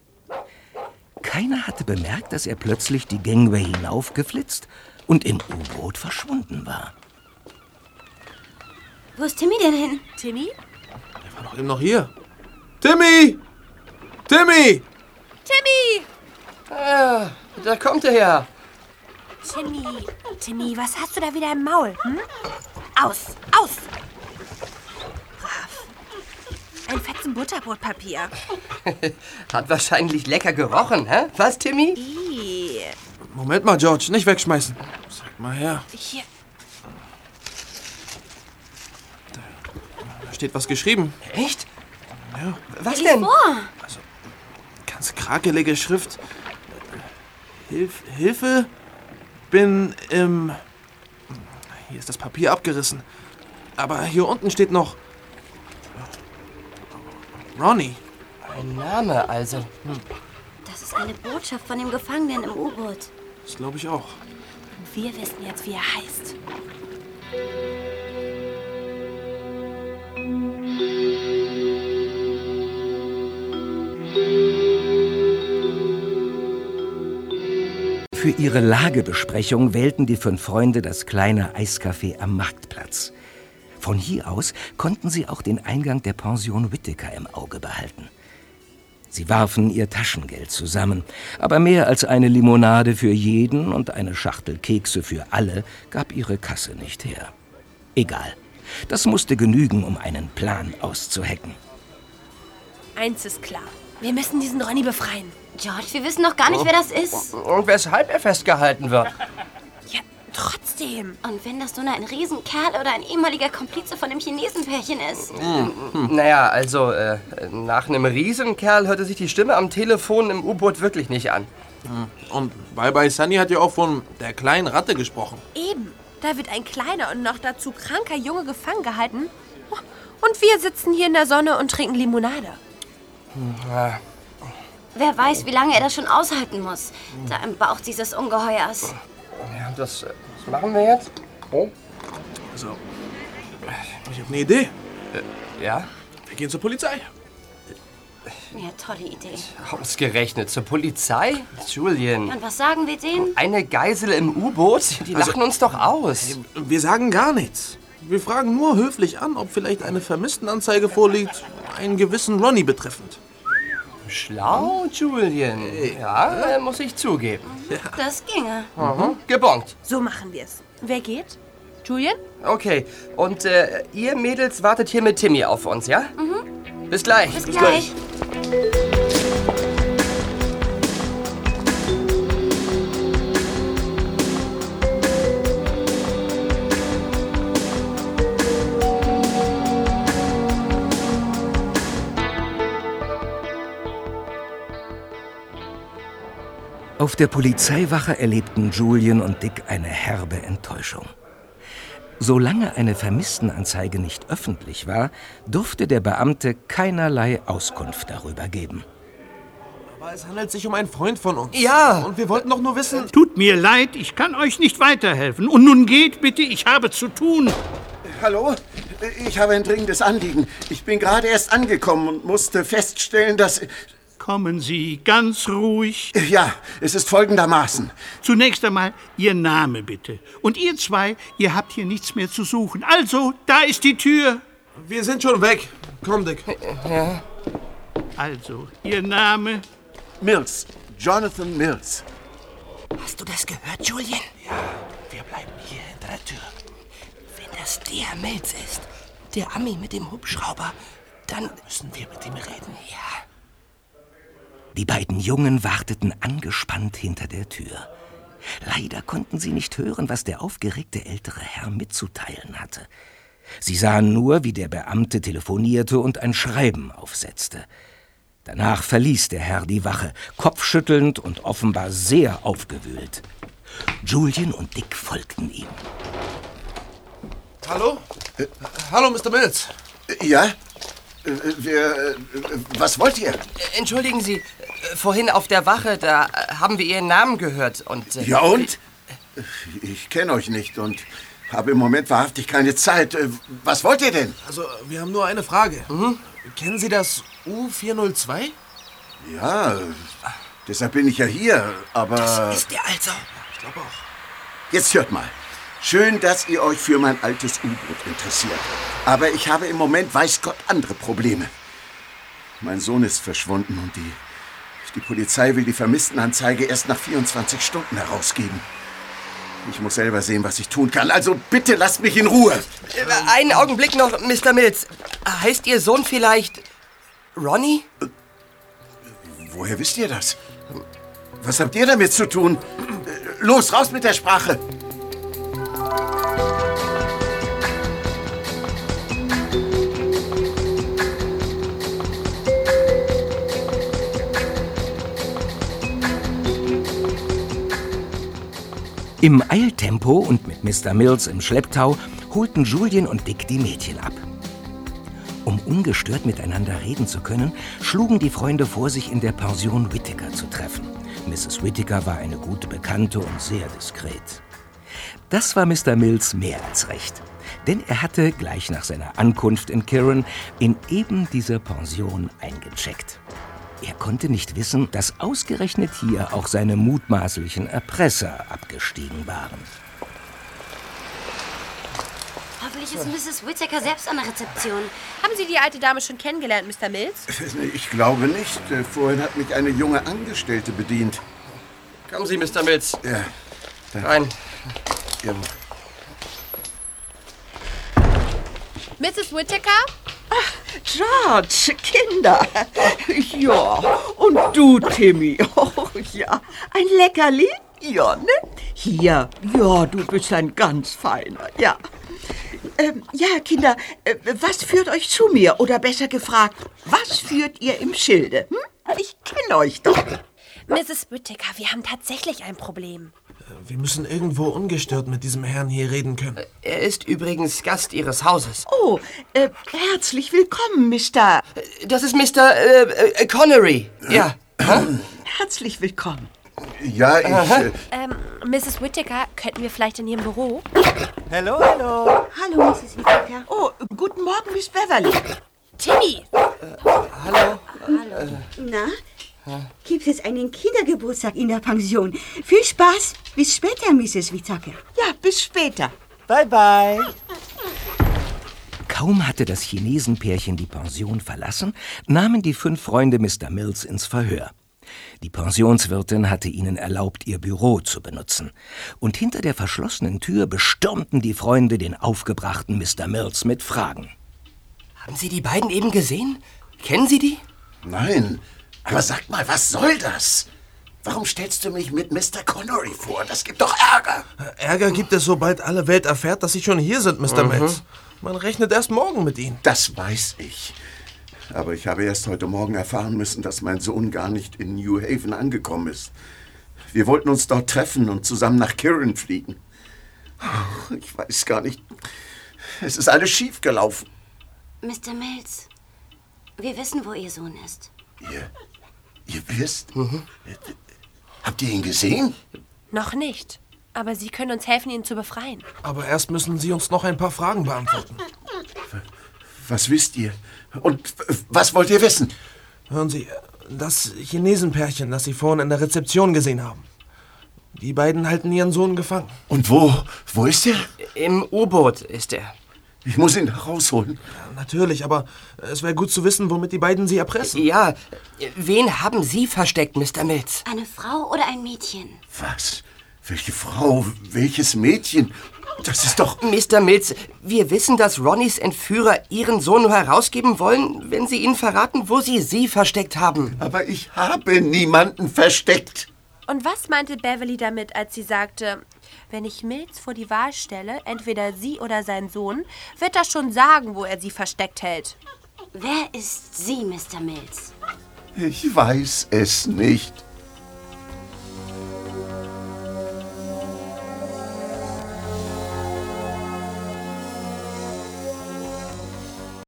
Keiner hatte bemerkt, dass er plötzlich die Gangway hinaufgeflitzt und im U-Boot verschwunden war. Wo ist Timmy denn hin? Timmy? Der war doch eben noch hier. Timmy! Timmy! Timmy! Ah, da kommt er her. Timmy, Timmy, was hast du da wieder im Maul? Hm? Aus, aus! Ein fetzen Butterbrotpapier. Hat wahrscheinlich lecker gerochen, hä? Was, Timmy? Ih. Moment mal, George, nicht wegschmeißen. Zeig mal her. Hier. Da steht was geschrieben. Echt? Ja. Was Lies denn? vor. Ganz krakelige Schrift. Hilf, Hilfe? Bin im. Hier ist das Papier abgerissen. Aber hier unten steht noch. Ronnie. Ein Name also. Das ist eine Botschaft von dem Gefangenen im U-Boot. Das glaube ich auch. Und wir wissen jetzt, wie er heißt. Für ihre Lagebesprechung wählten die fünf Freunde das kleine Eiscafé am Marktplatz. Von hier aus konnten sie auch den Eingang der Pension Whittaker im Auge behalten. Sie warfen ihr Taschengeld zusammen, aber mehr als eine Limonade für jeden und eine Schachtel Kekse für alle gab ihre Kasse nicht her. Egal, das musste genügen, um einen Plan auszuhecken. Eins ist klar. Wir müssen diesen Ronny befreien. George, wir wissen noch gar nicht, wer das ist. Und weshalb er festgehalten wird. Trotzdem. Und wenn das nur ein Riesenkerl oder ein ehemaliger Komplize von dem Chinesenpärchen ist. Hm. Naja, also äh, nach einem Riesenkerl hörte sich die Stimme am Telefon im U-Boot wirklich nicht an. Und Bye Bye Sunny hat ja auch von der kleinen Ratte gesprochen. Eben. Da wird ein kleiner und noch dazu kranker Junge gefangen gehalten. Und wir sitzen hier in der Sonne und trinken Limonade. Ja. Wer weiß, wie lange er das schon aushalten muss. Da im Bauch dieses Ungeheuers. Ja, das, äh, was machen wir jetzt? Oh. Also, ich habe eine Idee. Ja? Wir gehen zur Polizei. Ja, tolle Idee. Ausgerechnet zur Polizei? Julian. Und was sagen wir denen? Eine Geisel im U-Boot? Die Also- lachen uns doch aus. Wir sagen gar nichts. Wir fragen nur höflich an, ob vielleicht eine Vermisstenanzeige vorliegt, einen gewissen Ronny betreffend. Schlau, Julian. Ja, muss ich zugeben. Das ginge. Mhm. Gebongt. So machen wir es. Wer geht? Julian? Okay, und äh, ihr Mädels wartet hier mit Timmy auf uns, ja? Mhm. Bis gleich. Bis gleich. Auf der Polizeiwache erlebten Julian und Dick eine herbe Enttäuschung. Solange eine Vermisstenanzeige nicht öffentlich war, durfte der Beamte keinerlei Auskunft darüber geben. Aber es handelt sich um einen Freund von uns. Ja. Und wir wollten doch nur wissen. Tut mir leid, ich kann euch nicht weiterhelfen. Und nun geht bitte, ich habe zu tun. Hallo? Ich habe ein dringendes Anliegen. Ich bin gerade erst angekommen und musste feststellen, dass... Kommen Sie ganz ruhig. Ja, es ist folgendermaßen. Zunächst einmal Ihr Name bitte. Und ihr zwei, ihr habt hier nichts mehr zu suchen. Also, da ist die Tür. Wir sind schon weg. Komm, Dick. Ja. Also, Ihr Name? Mills. Jonathan Mills. Hast du das gehört, Julian? Ja, wir bleiben hier hinter der Tür. Wenn das der Milz ist, der Ami mit dem Hubschrauber, dann müssen wir mit ihm reden. Ja. Die beiden Jungen warteten angespannt hinter der Tür. Leider konnten sie nicht hören, was der aufgeregte ältere Herr mitzuteilen hatte. Sie sahen nur, wie der Beamte telefonierte und ein Schreiben aufsetzte. Danach verließ der Herr die Wache, kopfschüttelnd und offenbar sehr aufgewühlt. Julian und Dick folgten ihm. Hallo? Hallo, Mr. Mills. Ja? Äh, Wir, äh, was wollt ihr? Entschuldigen Sie, äh, vorhin auf der Wache, da äh, haben wir Ihren Namen gehört und... äh, Ja und? Ich kenne euch nicht und habe im Moment wahrhaftig keine Zeit. Äh, Was wollt ihr denn? Also, wir haben nur eine Frage. Kennen Sie das U402? Ja, deshalb bin ich ja hier, aber... Das ist der also. Ich glaube auch. Jetzt hört mal. Schön, dass ihr euch für mein altes U-Boot interessiert. Aber ich habe im Moment, weiß Gott, andere Probleme. Mein Sohn ist verschwunden und die, die Polizei will die Vermisstenanzeige erst nach 24 Stunden herausgeben. Ich muss selber sehen, was ich tun kann. Also bitte lasst mich in Ruhe. Äh, Einen Augenblick noch, Mr. Mills. Heißt Ihr Sohn vielleicht Ronny? Woher wisst ihr das? Was habt ihr damit zu tun? Äh, Los, raus mit der Sprache. Im Eiltempo und mit Mr. Mills im Schlepptau holten Julian und Dick die Mädchen ab. Um ungestört miteinander reden zu können, schlugen die Freunde vor, sich in der Pension Whittaker zu treffen. Mrs. Whittaker war eine gute Bekannte und sehr diskret. Das war Mr. Mills mehr als recht. Denn er hatte gleich nach seiner Ankunft in Kirin in eben dieser Pension eingecheckt. Er konnte nicht wissen, dass ausgerechnet hier auch seine mutmaßlichen Erpresser abgestiegen waren. Hoffentlich ist Mrs. Whittaker selbst an der Rezeption. Haben Sie die alte Dame schon kennengelernt, Mr. Mills? Ich glaube nicht. Vorhin hat mich eine junge Angestellte bedient. Kommen Sie, Mr. Mills. Ja. Rein. Ja. Mrs. Whittaker? George, Kinder. Ja, und du, Timmy. Oh, ja, ein Leckerli? Ja, ne? Hier, ja, du bist ein ganz feiner, ja. Ähm, ja, Kinder, äh, was führt euch zu mir? Oder besser gefragt, was führt ihr im Schilde? Hm? Ich kenne euch doch. Mrs. Whittaker, wir haben tatsächlich ein Problem. Wir müssen irgendwo ungestört mit diesem Herrn hier reden können. Er ist übrigens Gast Ihres Hauses. Oh, äh, herzlich willkommen, Mr. Das ist Mr. Äh, äh, Connery. Ja. Herzlich willkommen. Ja, ich. Äh, Ähm, Mrs. Whittaker, könnten wir vielleicht in Ihrem Büro? Hallo, hallo. Hallo, Mrs. Whittaker. Oh, guten Morgen, Miss Beverly. Timmy! Hallo. Na? Gibt es einen Kindergeburtstag in der Pension? Viel Spaß. Bis später, Mrs. Whittaker. Ja, bis später. Bye, bye. Kaum hatte das Chinesenpärchen die Pension verlassen, nahmen die fünf Freunde Mr. Mills ins Verhör. Die Pensionswirtin hatte ihnen erlaubt, ihr Büro zu benutzen. Und hinter der verschlossenen Tür bestürmten die Freunde den aufgebrachten Mr. Mills mit Fragen. Haben Sie die beiden eben gesehen? Kennen Sie die? nein. Aber sag mal, was soll das? Warum stellst du mich mit Mr. Connery vor? Das gibt doch Ärger. Ärger gibt es, sobald alle Welt erfährt, dass Sie schon hier sind, Mr. Mills. Man rechnet erst morgen mit Ihnen. Das weiß ich. Aber ich habe erst heute Morgen erfahren müssen, dass mein Sohn gar nicht in New Haven angekommen ist. Wir wollten uns dort treffen und zusammen nach Kirin fliegen. Ach, Ich weiß gar nicht. Es ist alles schief gelaufen. Mr. Mills, wir wissen, wo Ihr Sohn ist. Ihr, ihr wisst? Habt ihr ihn gesehen? Noch nicht. Aber Sie können uns helfen, ihn zu befreien. Aber erst müssen Sie uns noch ein paar Fragen beantworten. Was wisst ihr? Und was wollt ihr wissen? Hören Sie, das Chinesenpärchen, das Sie vorhin in der Rezeption gesehen haben. Die beiden halten ihren Sohn gefangen. Und wo? Wo ist er? Im U-Boot ist er. Ich muss ihn rausholen. Natürlich, aber es wäre gut zu wissen, womit die beiden Sie erpressen. Ja. Wen haben Sie versteckt, Mr. Mills? Eine Frau oder ein Mädchen? Was? Welche Frau? Welches Mädchen? Das ist doch. Mr. Mills, wir wissen, dass Ronnys Entführer Ihren Sohn nur herausgeben wollen, wenn Sie ihnen verraten, wo Sie sie versteckt haben. Aber ich habe niemanden versteckt. Und was meinte Beverly damit, als sie sagte, wenn ich Mills vor die Wahl stelle, entweder sie oder sein Sohn, wird er schon sagen, wo er sie versteckt hält. Wer ist sie, Mr. Mills? Ich weiß es nicht.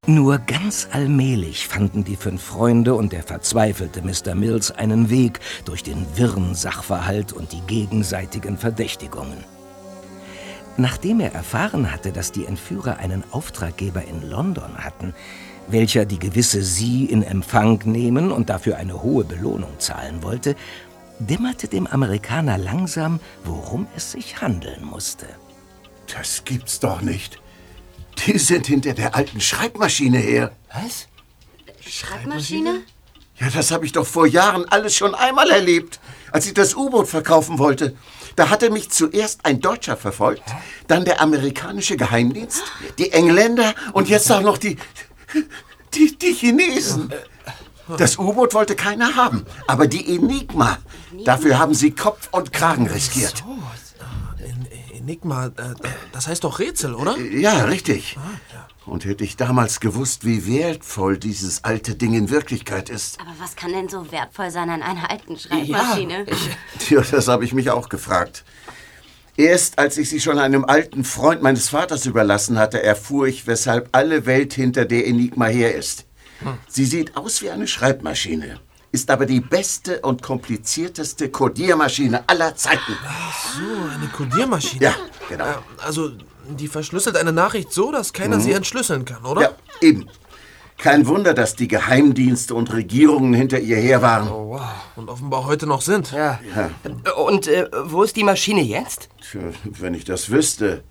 Nur ganz allmählich fanden die fünf Freunde und der verzweifelte Mr. Mills einen Weg durch den wirren Sachverhalt und die gegenseitigen Verdächtigungen. Nachdem er erfahren hatte, dass die Entführer einen Auftraggeber in London hatten, welcher die gewisse Sie in Empfang nehmen und dafür eine hohe Belohnung zahlen wollte, dämmerte dem Amerikaner langsam, worum es sich handeln musste. Das gibt's doch nicht. Die sind hinter der alten Schreibmaschine her. Was? Schreibmaschine? Ja, das habe ich doch vor Jahren alles schon einmal erlebt, als ich das U-Boot verkaufen wollte. Da hatte mich zuerst ein Deutscher verfolgt, dann der amerikanische Geheimdienst, die Engländer und jetzt auch noch die, die, die Chinesen. Das U-Boot wollte keiner haben, aber die Enigma. Dafür haben sie Kopf und Kragen riskiert. Enigma, äh, das heißt doch Rätsel, oder? Ja, richtig. Und hätte ich damals gewusst, wie wertvoll dieses alte Ding in Wirklichkeit ist. Aber was kann denn so wertvoll sein an einer alten Schreibmaschine? Ja, das habe ich mich auch gefragt. Erst als ich sie schon einem alten Freund meines Vaters überlassen hatte, erfuhr ich, weshalb alle Welt hinter der Enigma her ist. Sie sieht aus wie eine Schreibmaschine, ist aber die beste und komplizierteste Codiermaschine aller Zeiten. So, eine Codiermaschine. Ja, genau. Äh, Also, die verschlüsselt eine Nachricht so, dass keiner Mhm. sie entschlüsseln kann, oder? Ja, eben. Kein Wunder, dass die Geheimdienste und Regierungen hinter ihr her waren. Oh, wow. Und offenbar heute noch sind. Ja. Ja. Und äh, wo ist die Maschine jetzt? Tja, wenn ich das wüsste.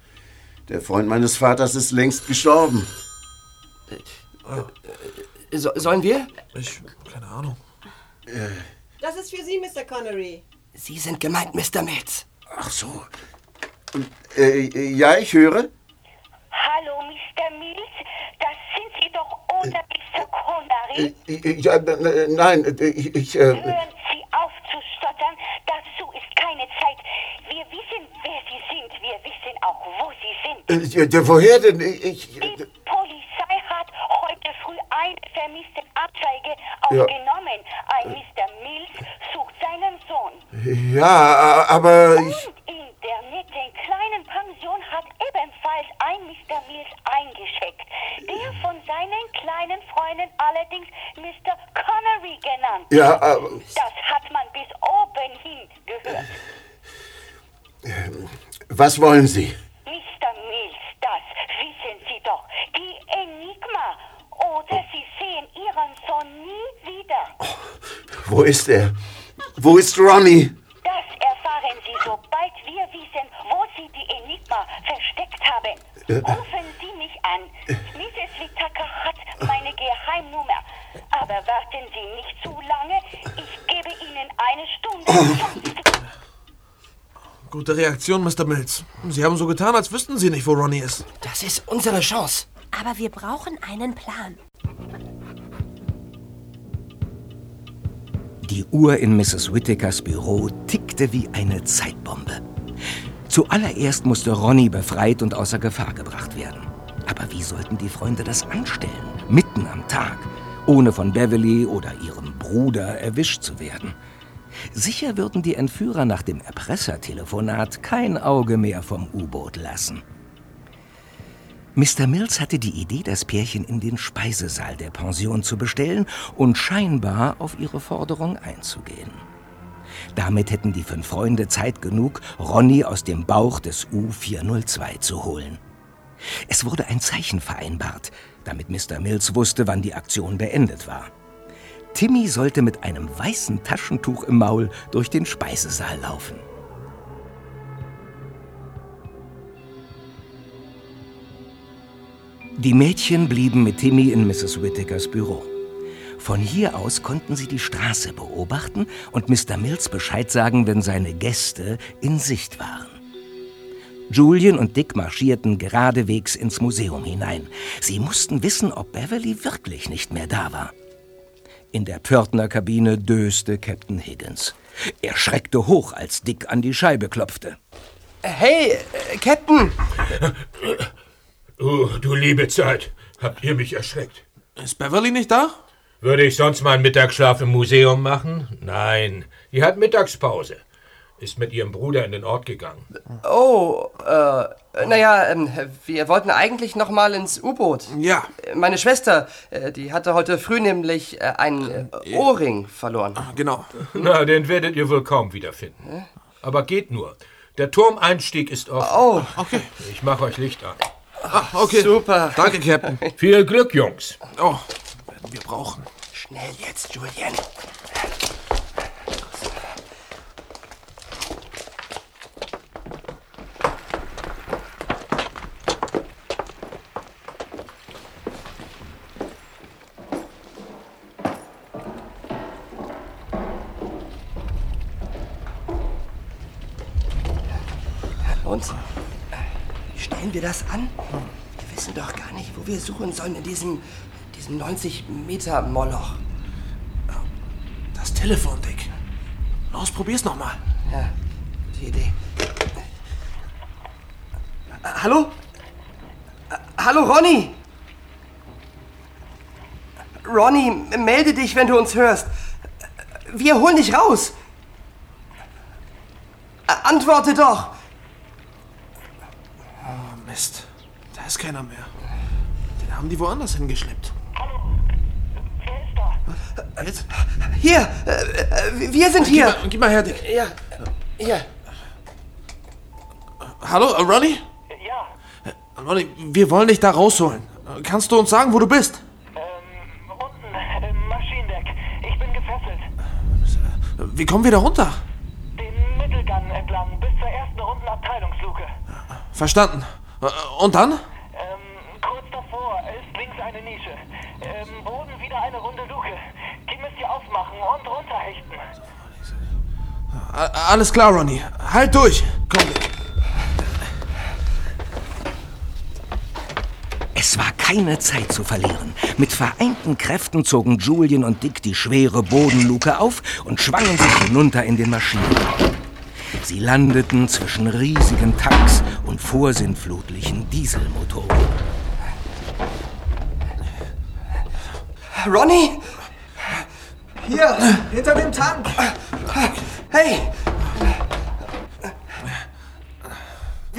Der Freund meines Vaters ist längst gestorben. So, sollen wir? Ich, keine Ahnung. Das ist für Sie, Mr. Connery. Sie sind gemeint, Mr. Mills. Ach so. Äh, ja, ich höre. Hallo, Mr. Mills. Das sind Sie doch, oder Mr. Connery? Äh, ja, äh, nein, äh, ich. ich äh, Hören Sie auf zu stottern. Dazu ist keine Zeit. Wir wissen, wer Sie sind. Wir wissen auch, wo Sie sind. äh, ja, woher denn? Ich. Die Polizei hat heute früh eine vermisste Anzeige Ja. aufgenommen. Ein Mr. Mills sucht seinen Sohn. Ja, aber ich. Und in der netten kleinen Pension hat ebenfalls ein Mr. Mills eingeschickt. Der von seinen kleinen Freunden allerdings Mr. Connery genannt. Ja, aber- Das hat man bis oben hin gehört. Was wollen Sie? Mr. Mills, das wissen Sie doch. Die Enigma. Oder Sie sehen Ihren Sohn nie wieder. Wo ist er? Wo ist Ronnie? Das erfahren Sie, sobald wir wissen, wo Sie die Enigma versteckt haben. Äh. Rufen Sie mich an. Mrs. Whittaker hat meine Geheimnummer. Aber warten Sie nicht zu lange. Ich gebe Ihnen eine Stunde. Gute Reaktion, Mr. Mills. Sie haben so getan, als wüssten Sie nicht, wo Ronnie ist. Das ist unsere Chance. Aber wir brauchen einen Plan. Die Uhr in Mrs. Whittakers Büro tickte wie eine Zeitbombe. Zuallererst musste Ronny befreit und außer Gefahr gebracht werden. Aber wie sollten die Freunde das anstellen? Mitten am Tag, ohne von Beverly oder ihrem Bruder erwischt zu werden. Sicher würden die Entführer nach dem Erpressertelefonat kein Auge mehr vom U-Boot lassen. Mr. Mills hatte die Idee, das Pärchen in den Speisesaal der Pension zu bestellen und scheinbar auf ihre Forderung einzugehen. Damit hätten die fünf Freunde Zeit genug, Ronny aus dem Bauch des U-402 zu holen. Es wurde ein Zeichen vereinbart, damit Mr. Mills wusste, wann die Aktion beendet war. Timmy sollte mit einem weißen Taschentuch im Maul durch den Speisesaal laufen. Die Mädchen blieben mit Timmy in Mrs. Whittakers Büro. Von hier aus konnten sie die Straße beobachten und Mr. Mills Bescheid sagen, wenn seine Gäste in Sicht waren. Julian und Dick marschierten geradewegs ins Museum hinein. Sie mussten wissen, ob Beverly wirklich nicht mehr da war. In der Pförtnerkabine döste Captain Higgins. Er schreckte hoch, als Dick an die Scheibe klopfte. Hey, äh, Captain! Oh, du liebe Zeit. Habt ihr mich erschreckt? Ist Beverly nicht da? Würde ich sonst mal einen Mittagsschlaf im Museum machen? Nein, die hat Mittagspause. Ist mit ihrem Bruder in den Ort gegangen. Oh, äh, naja, ähm, wir wollten eigentlich noch mal ins U-Boot. Ja. Meine Schwester, äh, die hatte heute früh nämlich äh, einen äh, Ohrring verloren. Genau. Na, den werdet ihr wohl kaum wiederfinden. Aber geht nur. Der Turmeinstieg ist offen. Oh, okay. Ich mache euch Licht an. Ah, okay. Super. Danke, Captain. Viel Glück, Jungs. Oh, werden wir brauchen. Schnell jetzt, Julian. Und? Stellen wir das an? Wir wissen doch gar nicht, wo wir suchen sollen in diesem, diesem 90 Meter Moloch. Das Telefon, Dick. Los, probier's nochmal. Ja, gute Idee. Äh, Hallo? Äh, Hallo, Ronny! Ronny, melde dich, wenn du uns hörst. Wir holen dich raus. Äh, Antworte doch. Mist. Da ist keiner mehr. Den haben die woanders hingeschleppt. Jetzt? Hier, äh, wir sind hier. Gib mal, gib mal her, Dick. Ja, hier. Hallo, äh, Ronny? Ja. Ronny, wir wollen dich da rausholen. Kannst du uns sagen, wo du bist? Maschinendeck. Ich bin gefesselt. Wie kommen wir da runter? Den Mittelgang entlang bis zur ersten runden Abteilungsluke. Verstanden. Äh, Und dann? Ähm, kurz davor ist links eine Nische. Ähm, Boden wieder eine runde Luke. Die müsst ihr aufmachen und runterhechten. A- Alles klar, Ronny. Halt durch. Komm. Es war keine Zeit zu verlieren. Mit vereinten Kräften zogen Julian und Dick die schwere Bodenluke auf und schwangen sich hinunter in den Maschinenraum. Sie landeten zwischen riesigen Tanks und vorsinnflutlichen Dieselmotoren. Ronny? Hier, hinter dem Tank. Hey!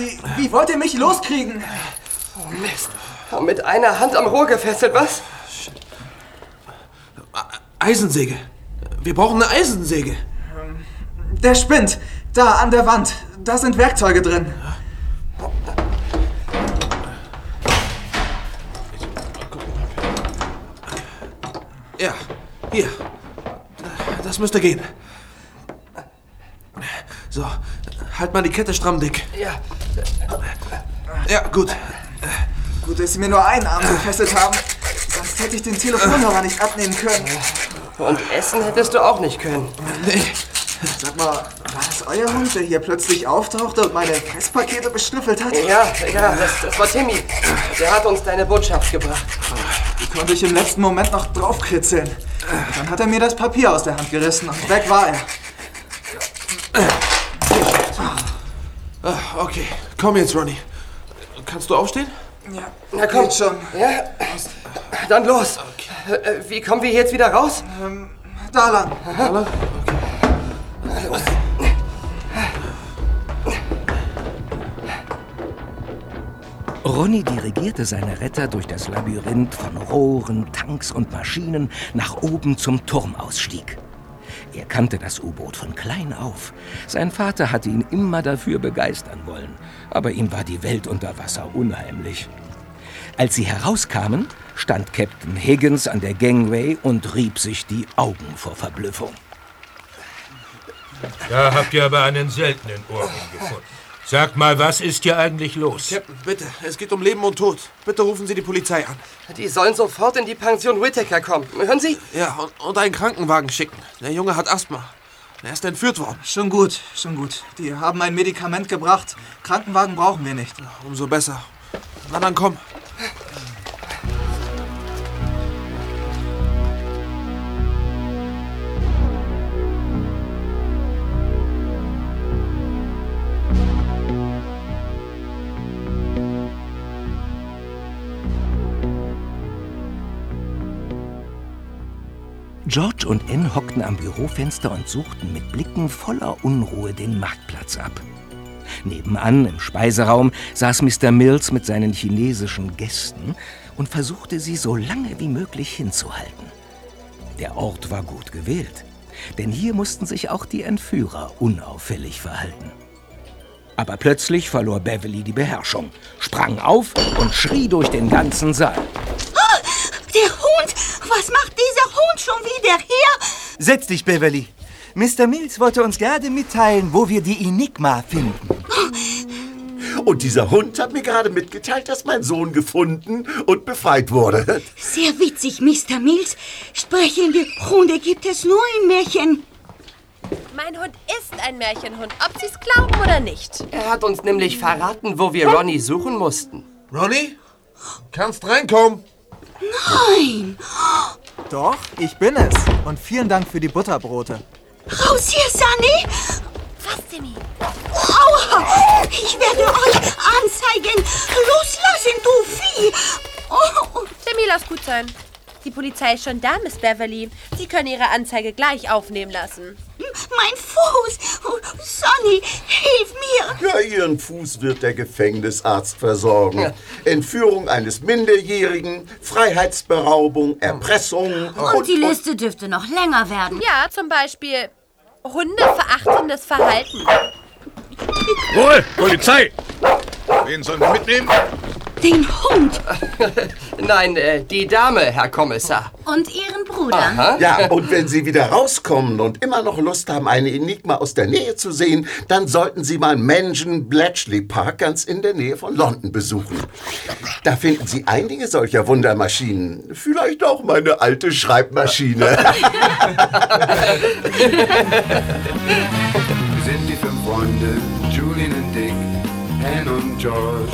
Wie, wie wollt ihr mich loskriegen? Oh Mist. Mit einer Hand am Rohr gefesselt, was? Eisensäge. Wir brauchen eine Eisensäge. Der spinnt. Da, an der Wand. Da sind Werkzeuge drin. Ja, hier. Das müsste gehen. So, halt mal die Kette stramm, Dick. Ja. Ja, gut. Gut, dass Sie mir nur einen Arm gefesselt haben. Sonst hätte ich den Telefonhörer nicht abnehmen können. Und essen hättest du auch nicht können. Nee. Sag mal, war das euer Hund, der hier plötzlich auftauchte und meine Festpakete beschnüffelt hat? Ja, ja, das, das war Timmy. Der hat uns deine Botschaft gebracht. Die konnte ich im letzten Moment noch draufkritzeln. Dann hat er mir das Papier aus der Hand gerissen und weg war er. Ah, Okay, komm jetzt, Ronny. Kannst du aufstehen? Ja, Na komm. geht schon. Ja, dann los. Äh, Wie kommen wir jetzt wieder raus? Ähm, da lang. Da lang? Los. Ronny dirigierte seine Retter durch das Labyrinth von Rohren, Tanks und Maschinen nach oben zum Turmausstieg. Er kannte das U-Boot von klein auf. Sein Vater hatte ihn immer dafür begeistern wollen, aber ihm war die Welt unter Wasser unheimlich. Als sie herauskamen, stand Captain Higgins an der Gangway und rieb sich die Augen vor Verblüffung. Da habt ihr aber einen seltenen Ohrring gefunden. Sagt mal, was ist hier eigentlich los? Captain, bitte, es geht um Leben und Tod. Bitte rufen Sie die Polizei an. Die sollen sofort in die Pension Whittaker kommen. Hören Sie? Ja, und, und einen Krankenwagen schicken. Der Junge hat Asthma. Er ist entführt worden. Schon gut, schon gut. Die haben ein Medikament gebracht. Krankenwagen brauchen wir nicht. Umso besser. Na dann komm. George und Ann hockten am Bürofenster und suchten mit Blicken voller Unruhe den Marktplatz ab. Nebenan im Speiseraum saß Mr. Mills mit seinen chinesischen Gästen und versuchte sie so lange wie möglich hinzuhalten. Der Ort war gut gewählt, denn hier mussten sich auch die Entführer unauffällig verhalten. Aber plötzlich verlor Beverly die Beherrschung, sprang auf und schrie durch den ganzen Saal. Hund! Was macht dieser Hund schon wieder hier? Setz dich, Beverly. Mr. Mills wollte uns gerade mitteilen, wo wir die Enigma finden. Und dieser Hund hat mir gerade mitgeteilt, dass mein Sohn gefunden und befreit wurde. Sehr witzig, Mr. Mills. Sprechende Hunde gibt es nur in Märchen. Mein Hund ist ein Märchenhund, ob Sie es glauben oder nicht. Er hat uns nämlich verraten, wo wir Ronny suchen mussten. Ronny? Kannst reinkommen. Nein! Doch, ich bin es. Und vielen Dank für die Butterbrote. Raus hier, Sunny! Was, Timmy? Aua! Ich werde euch anzeigen! Loslassen, du Vieh! Oh, Timmy, lass gut sein. Die Polizei ist schon da, Miss Beverly. Sie können Ihre Anzeige gleich aufnehmen lassen. Mein Fuß! Oh, Sonny, hilf mir! Ja, Ihren Fuß wird der Gefängnisarzt versorgen. Entführung eines Minderjährigen, Freiheitsberaubung, Erpressung Und die Liste dürfte noch länger werden. Ja, zum Beispiel hundeverachtendes Verhalten. Ruhe, Polizei! Wen sollen wir mitnehmen? Den Hund! Nein, äh, die Dame, Herr Kommissar. Und Ihren Bruder. Ja, und wenn Sie wieder rauskommen und immer noch Lust haben, eine Enigma aus der Nähe zu sehen, dann sollten Sie mal Mansion Bletchley Park ganz in der Nähe von London besuchen. Da finden Sie einige solcher Wundermaschinen. Vielleicht auch meine alte Schreibmaschine. Wir sind die fünf Freunde, Julian und Dick, Anne und George